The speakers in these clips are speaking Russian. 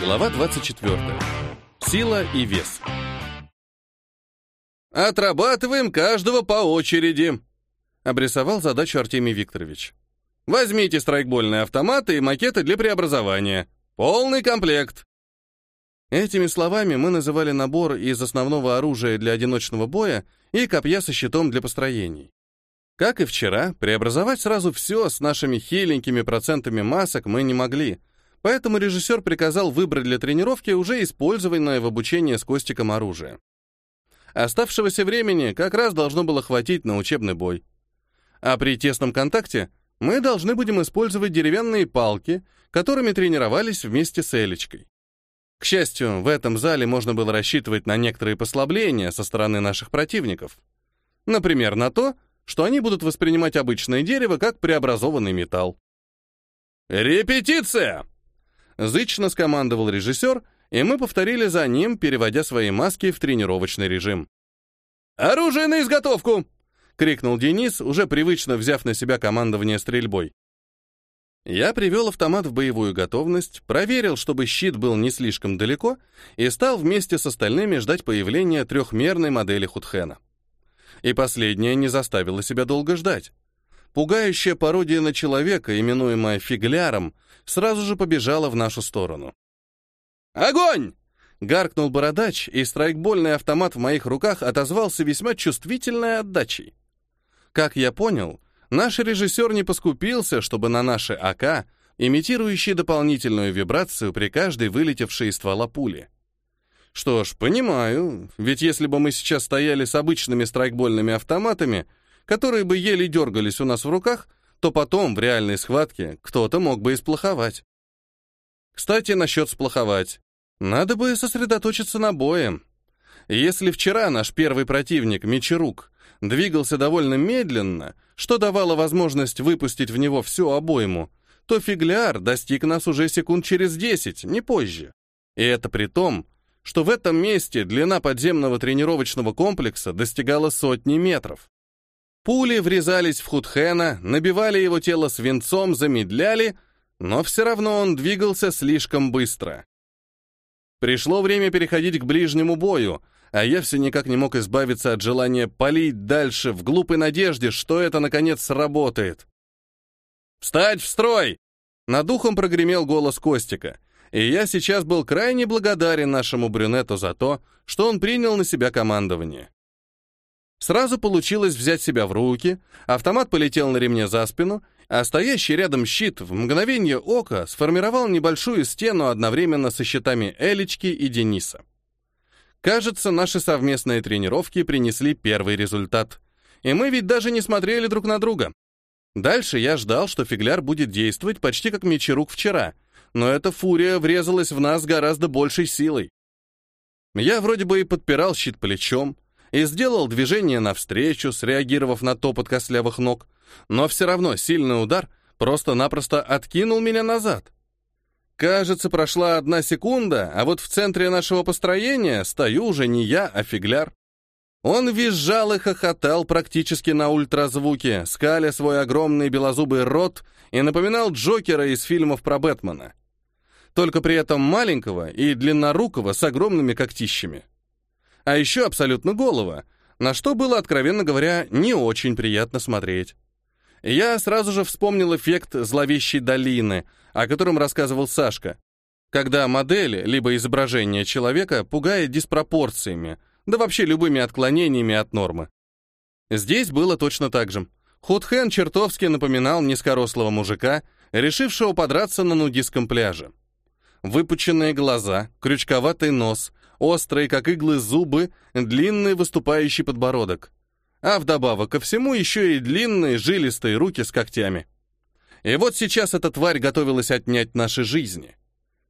Глава 24. Сила и вес. «Отрабатываем каждого по очереди», — обрисовал задачу Артемий Викторович. «Возьмите страйкбольные автоматы и макеты для преобразования. Полный комплект». Этими словами мы называли набор из основного оружия для одиночного боя и копья со щитом для построений. Как и вчера, преобразовать сразу все с нашими хиленькими процентами масок мы не могли, поэтому режиссер приказал выбрать для тренировки уже использованное в обучении с Костиком оружие. Оставшегося времени как раз должно было хватить на учебный бой. А при тесном контакте мы должны будем использовать деревянные палки, которыми тренировались вместе с Элечкой. К счастью, в этом зале можно было рассчитывать на некоторые послабления со стороны наших противников. Например, на то, что они будут воспринимать обычное дерево как преобразованный металл. «Репетиция!» Зычно скомандовал режиссер, и мы повторили за ним, переводя свои маски в тренировочный режим. «Оружие на изготовку!» — крикнул Денис, уже привычно взяв на себя командование стрельбой. Я привел автомат в боевую готовность, проверил, чтобы щит был не слишком далеко, и стал вместе с остальными ждать появления трехмерной модели Худхена. И последняя не заставила себя долго ждать. Пугающая пародия на человека, именуемая фигляром, сразу же побежала в нашу сторону. «Огонь!» — гаркнул бородач, и страйкбольный автомат в моих руках отозвался весьма чувствительной отдачей. Как я понял, наш режиссер не поскупился, чтобы на наши АК, имитирующие дополнительную вибрацию при каждой вылетевшей из ствола пули. Что ж, понимаю, ведь если бы мы сейчас стояли с обычными страйкбольными автоматами, которые бы еле дергались у нас в руках, то потом в реальной схватке кто-то мог бы и сплоховать. Кстати, насчет сплоховать. Надо бы сосредоточиться на бое. Если вчера наш первый противник, Мечерук, двигался довольно медленно, что давало возможность выпустить в него всю обойму, то фигляр достиг нас уже секунд через десять, не позже. И это при том, что в этом месте длина подземного тренировочного комплекса достигала сотни метров. Пули врезались в Худхена, набивали его тело свинцом, замедляли, но все равно он двигался слишком быстро. Пришло время переходить к ближнему бою, а я все никак не мог избавиться от желания палить дальше в глупой надежде, что это, наконец, сработает. «Встать в строй!» Над духом прогремел голос Костика, и я сейчас был крайне благодарен нашему брюнету за то, что он принял на себя командование. Сразу получилось взять себя в руки, автомат полетел на ремне за спину, а стоящий рядом щит в мгновение ока сформировал небольшую стену одновременно со щитами Элечки и Дениса. Кажется, наши совместные тренировки принесли первый результат. И мы ведь даже не смотрели друг на друга. Дальше я ждал, что фигляр будет действовать почти как мечерук вчера, но эта фурия врезалась в нас гораздо большей силой. Я вроде бы и подпирал щит плечом, и сделал движение навстречу, среагировав на топот костлявых ног, но все равно сильный удар просто-напросто откинул меня назад. Кажется, прошла одна секунда, а вот в центре нашего построения стою уже не я, а фигляр. Он визжал и хохотал практически на ультразвуке, скаля свой огромный белозубый рот и напоминал Джокера из фильмов про Бэтмена. Только при этом маленького и длиннорукого с огромными когтищами а еще абсолютно голого, на что было, откровенно говоря, не очень приятно смотреть. Я сразу же вспомнил эффект зловещей долины, о котором рассказывал Сашка, когда модель, либо изображение человека пугает диспропорциями, да вообще любыми отклонениями от нормы. Здесь было точно так же. Худхен чертовски напоминал низкорослого мужика, решившего подраться на нудистском пляже. Выпученные глаза, крючковатый нос, острые, как иглы, зубы, длинный выступающий подбородок. А вдобавок ко всему еще и длинные жилистые руки с когтями. И вот сейчас эта тварь готовилась отнять наши жизни.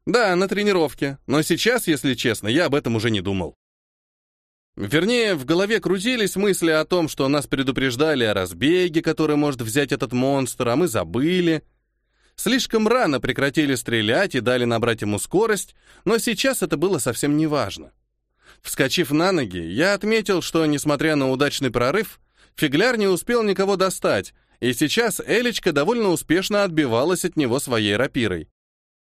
Да, на тренировке, но сейчас, если честно, я об этом уже не думал. Вернее, в голове крутились мысли о том, что нас предупреждали о разбеге, который может взять этот монстр, а мы забыли — Слишком рано прекратили стрелять и дали набрать ему скорость, но сейчас это было совсем не важно. Вскочив на ноги, я отметил, что, несмотря на удачный прорыв, фигляр не успел никого достать, и сейчас Элечка довольно успешно отбивалась от него своей рапирой.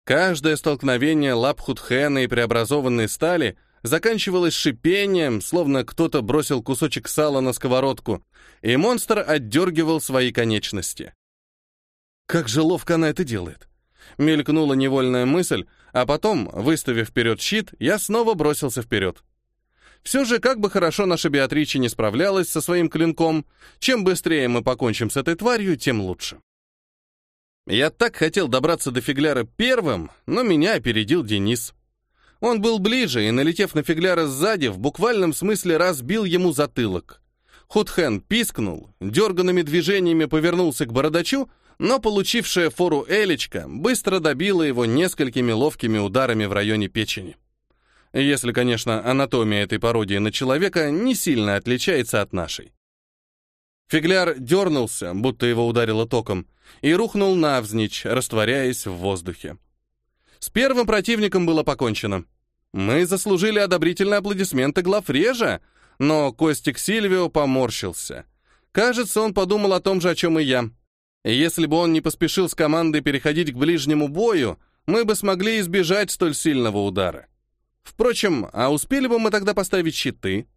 Каждое столкновение лап и преобразованной стали заканчивалось шипением, словно кто-то бросил кусочек сала на сковородку, и монстр отдергивал свои конечности. Как же ловко она это делает. Мелькнула невольная мысль, а потом, выставив вперед щит, я снова бросился вперед. Все же, как бы хорошо наша Беатрича не справлялась со своим клинком, чем быстрее мы покончим с этой тварью, тем лучше. Я так хотел добраться до фигляра первым, но меня опередил Денис. Он был ближе и, налетев на фигляра сзади, в буквальном смысле разбил ему затылок. Худхен пискнул, дерганными движениями повернулся к бородачу, но получившая фору Элечка быстро добила его несколькими ловкими ударами в районе печени. Если, конечно, анатомия этой пародии на человека не сильно отличается от нашей. Фигляр дернулся, будто его ударило током, и рухнул навзничь, растворяясь в воздухе. С первым противником было покончено. Мы заслужили одобрительные аплодисменты главрежа, но Костик Сильвио поморщился. Кажется, он подумал о том же, о чем и я. Если бы он не поспешил с командой переходить к ближнему бою, мы бы смогли избежать столь сильного удара. Впрочем, а успели бы мы тогда поставить щиты?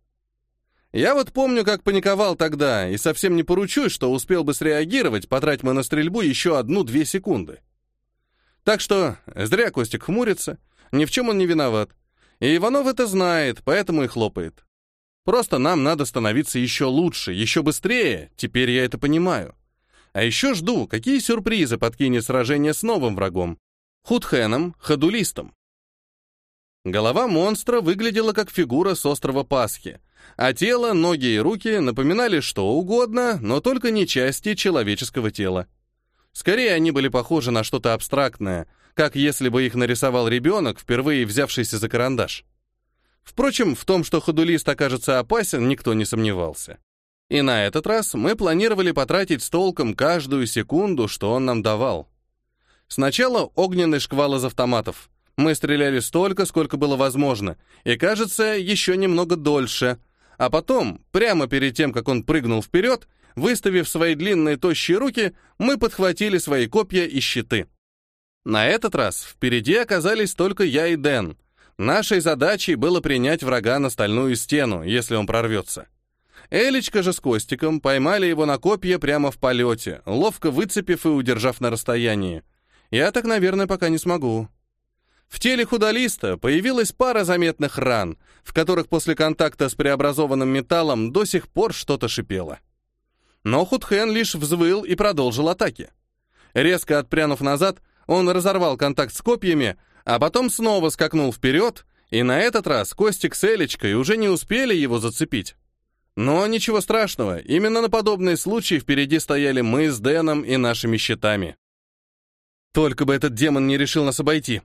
Я вот помню, как паниковал тогда, и совсем не поручусь, что успел бы среагировать, потратить мы на стрельбу еще одну-две секунды. Так что зря Костик хмурится, ни в чем он не виноват. И Иванов это знает, поэтому и хлопает. Просто нам надо становиться еще лучше, еще быстрее, теперь я это понимаю. А еще жду, какие сюрпризы подкинет сражение с новым врагом. Худхеном, ходулистом. Голова монстра выглядела как фигура с острова Пасхи, а тело, ноги и руки напоминали что угодно, но только не части человеческого тела. Скорее, они были похожи на что-то абстрактное, как если бы их нарисовал ребенок, впервые взявшийся за карандаш. Впрочем, в том, что ходулист окажется опасен, никто не сомневался. И на этот раз мы планировали потратить с толком каждую секунду, что он нам давал. Сначала огненный шквал из автоматов. Мы стреляли столько, сколько было возможно, и, кажется, еще немного дольше, а потом, прямо перед тем, как он прыгнул вперед, выставив свои длинные тощие руки, мы подхватили свои копья и щиты. На этот раз впереди оказались только я и Дэн. Нашей задачей было принять врага на стальную стену, если он прорвется. Элечка же с Костиком поймали его на копье прямо в полете, ловко выцепив и удержав на расстоянии. Я так, наверное, пока не смогу. В теле худолиста появилась пара заметных ран, в которых после контакта с преобразованным металлом до сих пор что-то шипело. Но Худхен лишь взвыл и продолжил атаки. Резко отпрянув назад, он разорвал контакт с копьями, а потом снова скакнул вперед, и на этот раз Костик с Элечкой уже не успели его зацепить. Но ничего страшного, именно на подобные случаи впереди стояли мы с Дэном и нашими щитами. Только бы этот демон не решил нас обойти.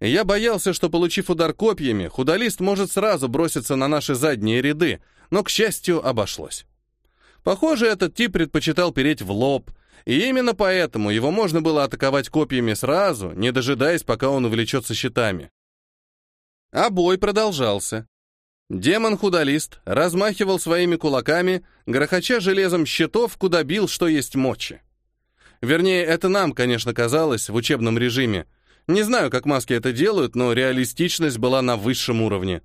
Я боялся, что, получив удар копьями, худолист может сразу броситься на наши задние ряды, но, к счастью, обошлось. Похоже, этот тип предпочитал переть в лоб, и именно поэтому его можно было атаковать копьями сразу, не дожидаясь, пока он увлечется щитами. А бой продолжался. Демон-худолист размахивал своими кулаками, грохоча железом щитов, куда бил, что есть мочи. Вернее, это нам, конечно, казалось в учебном режиме, не знаю, как маски это делают, но реалистичность была на высшем уровне.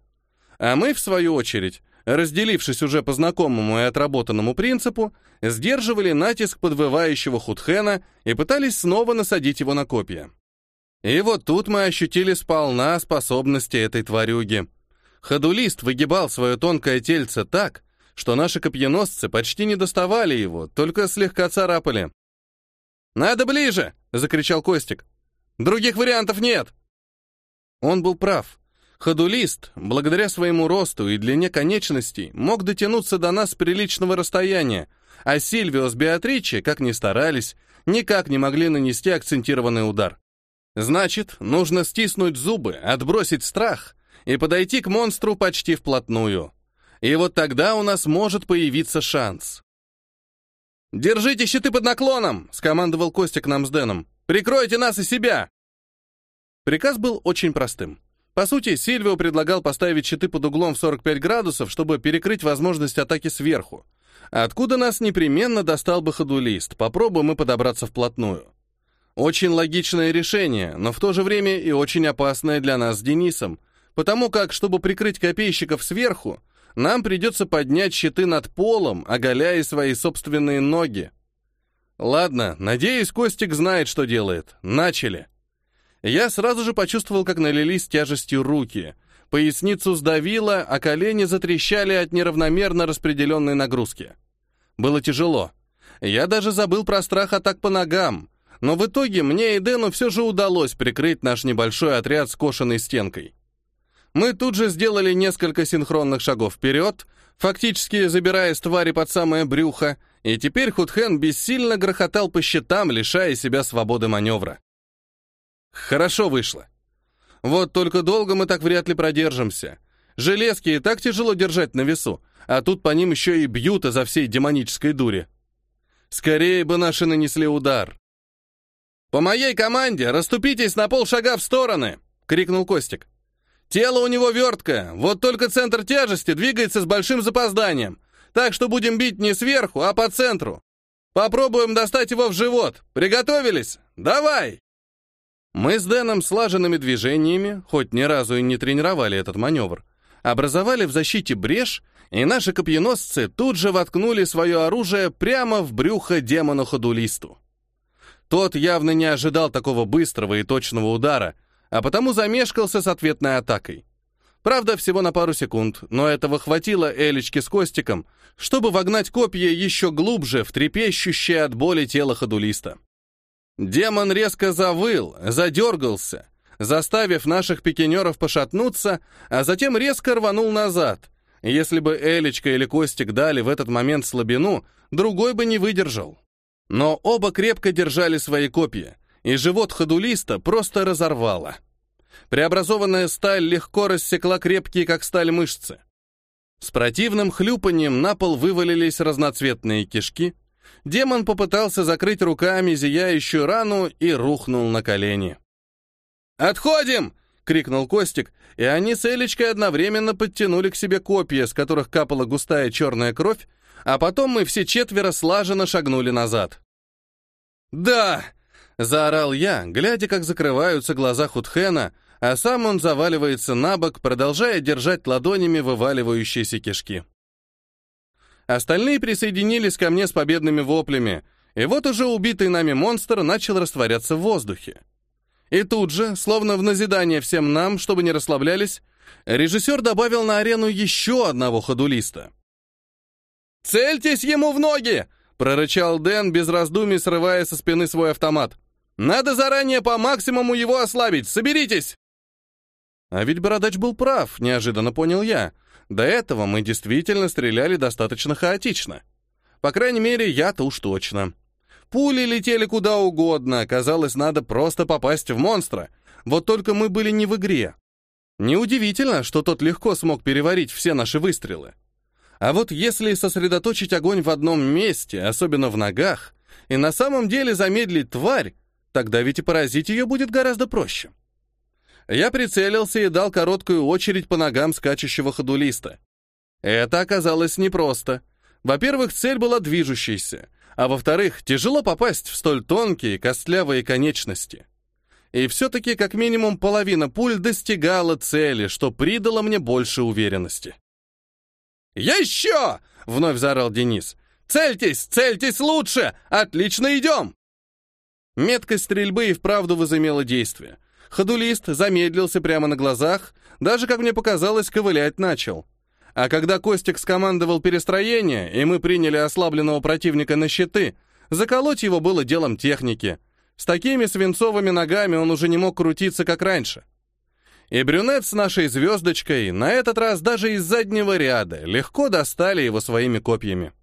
А мы, в свою очередь, разделившись уже по знакомому и отработанному принципу, сдерживали натиск подвывающего худхена и пытались снова насадить его на копья. И вот тут мы ощутили сполна способности этой тварюги. Ходулист выгибал свое тонкое тельце так, что наши копьеносцы почти не доставали его, только слегка царапали. «Надо ближе!» — закричал Костик. Других вариантов нет!» Он был прав. Ходулист, благодаря своему росту и длине конечностей, мог дотянуться до нас с приличного расстояния, а Сильвио с Беатриче, как ни старались, никак не могли нанести акцентированный удар. Значит, нужно стиснуть зубы, отбросить страх и подойти к монстру почти вплотную. И вот тогда у нас может появиться шанс. «Держите щиты под наклоном!» — скомандовал Костик нам с Дэном. Прикройте нас и себя!» Приказ был очень простым. По сути, Сильвио предлагал поставить щиты под углом в 45 градусов, чтобы перекрыть возможность атаки сверху. Откуда нас непременно достал бы ходулист, попробуем мы подобраться вплотную. Очень логичное решение, но в то же время и очень опасное для нас с Денисом, потому как, чтобы прикрыть копейщиков сверху, нам придется поднять щиты над полом, оголяя свои собственные ноги. Ладно, надеюсь, Костик знает, что делает. Начали. Я сразу же почувствовал, как налились тяжестью руки. Поясницу сдавило, а колени затрещали от неравномерно распределенной нагрузки. Было тяжело. Я даже забыл про страх атак по ногам, но в итоге мне и Дэну все же удалось прикрыть наш небольшой отряд скошенной стенкой. Мы тут же сделали несколько синхронных шагов вперед, фактически забирая с твари под самое брюхо, и теперь Худхен бессильно грохотал по щитам, лишая себя свободы маневра. Хорошо вышло. Вот только долго мы так вряд ли продержимся. Железки и так тяжело держать на весу, а тут по ним еще и бьют изо всей демонической дури. Скорее бы наши нанесли удар. «По моей команде расступитесь на полшага в стороны!» — крикнул Костик. «Тело у него верткое, вот только центр тяжести двигается с большим запозданием, так что будем бить не сверху, а по центру. Попробуем достать его в живот. Приготовились? Давай!» Мы с Дэном слаженными движениями, хоть ни разу и не тренировали этот маневр, образовали в защите брешь, и наши копьеносцы тут же воткнули свое оружие прямо в брюхо демону-ходулисту. Тот явно не ожидал такого быстрого и точного удара, а потому замешкался с ответной атакой. Правда, всего на пару секунд, но этого хватило Элечке с Костиком, чтобы вогнать копья еще глубже в трепещущее от боли тело ходулиста. Демон резко завыл, задергался, заставив наших пикинеров пошатнуться, а затем резко рванул назад. Если бы Элечка или Костик дали в этот момент слабину, другой бы не выдержал. Но оба крепко держали свои копья, и живот ходулиста просто разорвало. Преобразованная сталь легко рассекла крепкие, как сталь, мышцы. С противным хлюпанием на пол вывалились разноцветные кишки. Демон попытался закрыть руками зияющую рану и рухнул на колени. «Отходим!» — крикнул Костик, и они с Элечкой одновременно подтянули к себе копья, с которых капала густая черная кровь, а потом мы все четверо слаженно шагнули назад. «Да!» — заорал я, глядя, как закрываются глаза Худхена, а сам он заваливается на бок, продолжая держать ладонями вываливающиеся кишки. Остальные присоединились ко мне с победными воплями, и вот уже убитый нами монстр начал растворяться в воздухе. И тут же, словно в назидание всем нам, чтобы не расслаблялись, режиссер добавил на арену еще одного ходулиста — «Цельтесь ему в ноги!» — прорычал Дэн, без раздумий срывая со спины свой автомат. «Надо заранее по максимуму его ослабить! Соберитесь!» А ведь Бородач был прав, неожиданно понял я. До этого мы действительно стреляли достаточно хаотично. По крайней мере, я-то уж точно. Пули летели куда угодно, казалось, надо просто попасть в монстра. Вот только мы были не в игре. Неудивительно, что тот легко смог переварить все наши выстрелы. А вот если сосредоточить огонь в одном месте, особенно в ногах, и на самом деле замедлить тварь, тогда ведь и поразить ее будет гораздо проще. Я прицелился и дал короткую очередь по ногам скачущего ходулиста. Это оказалось непросто. Во-первых, цель была движущейся, а во-вторых, тяжело попасть в столь тонкие, костлявые конечности. И все-таки как минимум половина пуль достигала цели, что придало мне больше уверенности. «Еще!» — вновь заорал Денис. «Цельтесь, цельтесь лучше! Отлично идем!» Меткость стрельбы и вправду возымела действие. Ходулист замедлился прямо на глазах, даже, как мне показалось, ковылять начал. А когда Костик скомандовал перестроение, и мы приняли ослабленного противника на щиты, заколоть его было делом техники. С такими свинцовыми ногами он уже не мог крутиться, как раньше. И брюнет с нашей звездочкой на этот раз даже из заднего ряда легко достали его своими копьями.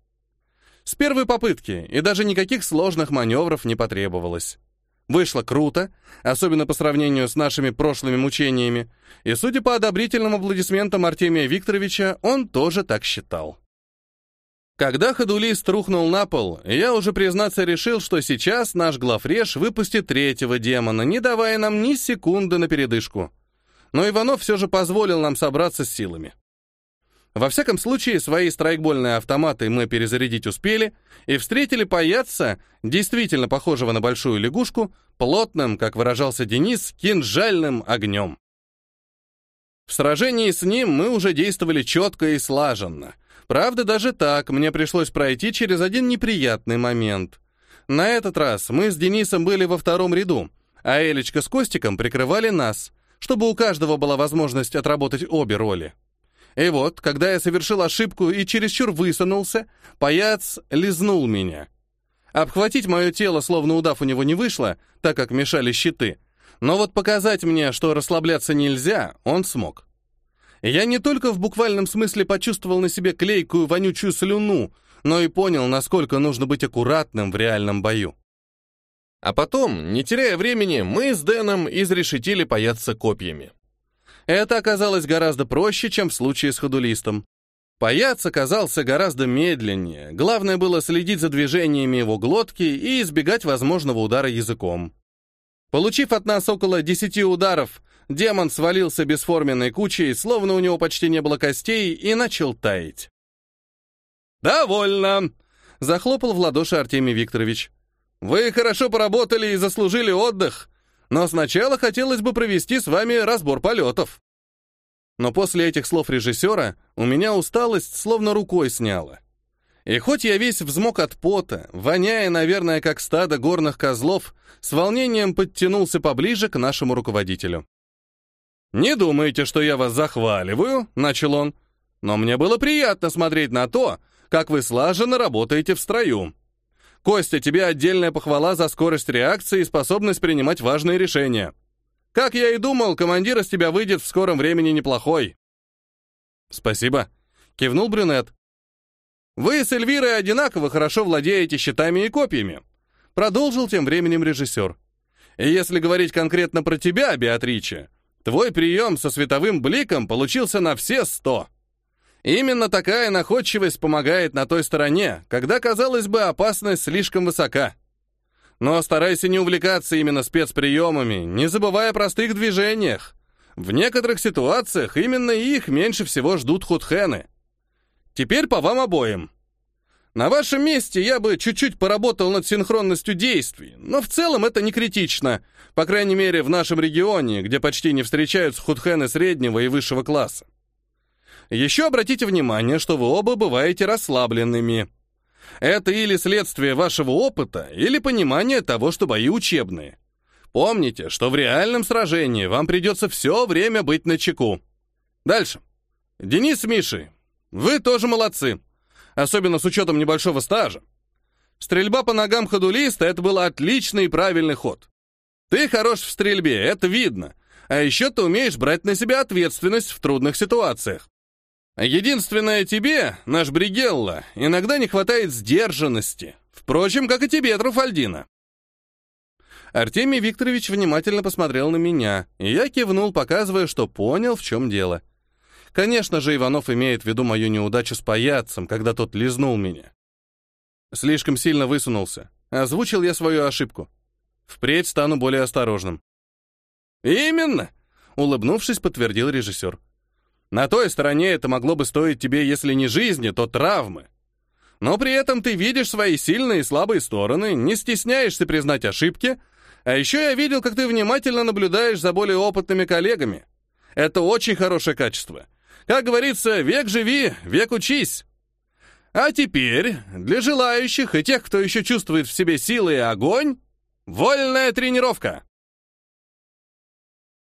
С первой попытки, и даже никаких сложных маневров не потребовалось. Вышло круто, особенно по сравнению с нашими прошлыми мучениями, и, судя по одобрительным аплодисментам Артемия Викторовича, он тоже так считал. Когда ходулист рухнул на пол, я уже, признаться, решил, что сейчас наш главреж выпустит третьего демона, не давая нам ни секунды на передышку но Иванов все же позволил нам собраться с силами. Во всяком случае, свои страйкбольные автоматы мы перезарядить успели и встретили паяца, действительно похожего на большую лягушку, плотным, как выражался Денис, кинжальным огнем. В сражении с ним мы уже действовали четко и слаженно. Правда, даже так мне пришлось пройти через один неприятный момент. На этот раз мы с Денисом были во втором ряду, а Элечка с Костиком прикрывали нас, чтобы у каждого была возможность отработать обе роли. И вот, когда я совершил ошибку и чересчур высунулся, паяц лизнул меня. Обхватить мое тело, словно удав, у него не вышло, так как мешали щиты. Но вот показать мне, что расслабляться нельзя, он смог. Я не только в буквальном смысле почувствовал на себе клейкую вонючую слюну, но и понял, насколько нужно быть аккуратным в реальном бою. А потом, не теряя времени, мы с Дэном изрешетили паяться копьями. Это оказалось гораздо проще, чем в случае с ходулистом. Паяц оказался гораздо медленнее, главное было следить за движениями его глотки и избегать возможного удара языком. Получив от нас около десяти ударов, демон свалился бесформенной кучей, словно у него почти не было костей, и начал таять. «Довольно!» — захлопал в ладоши Артемий Викторович. «Вы хорошо поработали и заслужили отдых, но сначала хотелось бы провести с вами разбор полетов». Но после этих слов режиссера у меня усталость словно рукой сняла. И хоть я весь взмок от пота, воняя, наверное, как стадо горных козлов, с волнением подтянулся поближе к нашему руководителю. «Не думайте, что я вас захваливаю», — начал он, «но мне было приятно смотреть на то, как вы слаженно работаете в строю. Костя, тебе отдельная похвала за скорость реакции и способность принимать важные решения. Как я и думал, командир из тебя выйдет в скором времени неплохой». «Спасибо», — кивнул брюнет. «Вы с Эльвирой одинаково хорошо владеете щитами и копьями», — продолжил тем временем режиссер. «И если говорить конкретно про тебя, Беатриче, твой прием со световым бликом получился на все сто». Именно такая находчивость помогает на той стороне, когда, казалось бы, опасность слишком высока. Но старайся не увлекаться именно спецприемами, не забывая о простых движениях. В некоторых ситуациях именно их меньше всего ждут худхены. Теперь по вам обоим. На вашем месте я бы чуть-чуть поработал над синхронностью действий, но в целом это не критично, по крайней мере в нашем регионе, где почти не встречаются худхены среднего и высшего класса. Еще обратите внимание, что вы оба бываете расслабленными. Это или следствие вашего опыта, или понимание того, что бои учебные. Помните, что в реальном сражении вам придется все время быть на чеку. Дальше. Денис с Мишей, вы тоже молодцы, особенно с учетом небольшого стажа. Стрельба по ногам ходулиста — это был отличный и правильный ход. Ты хорош в стрельбе, это видно. А еще ты умеешь брать на себя ответственность в трудных ситуациях. Единственное тебе, наш Бригелла, иногда не хватает сдержанности. Впрочем, как и тебе, Труфальдина. Артемий Викторович внимательно посмотрел на меня, и я кивнул, показывая, что понял, в чем дело. Конечно же, Иванов имеет в виду мою неудачу с паяцем, когда тот лизнул меня. Слишком сильно высунулся. Озвучил я свою ошибку. Впредь стану более осторожным. «Именно!» — улыбнувшись, подтвердил режиссер. На той стороне это могло бы стоить тебе, если не жизни, то травмы. Но при этом ты видишь свои сильные и слабые стороны, не стесняешься признать ошибки, а еще я видел, как ты внимательно наблюдаешь за более опытными коллегами. Это очень хорошее качество. Как говорится, век живи, век учись. А теперь, для желающих и тех, кто еще чувствует в себе силы и огонь, вольная тренировка.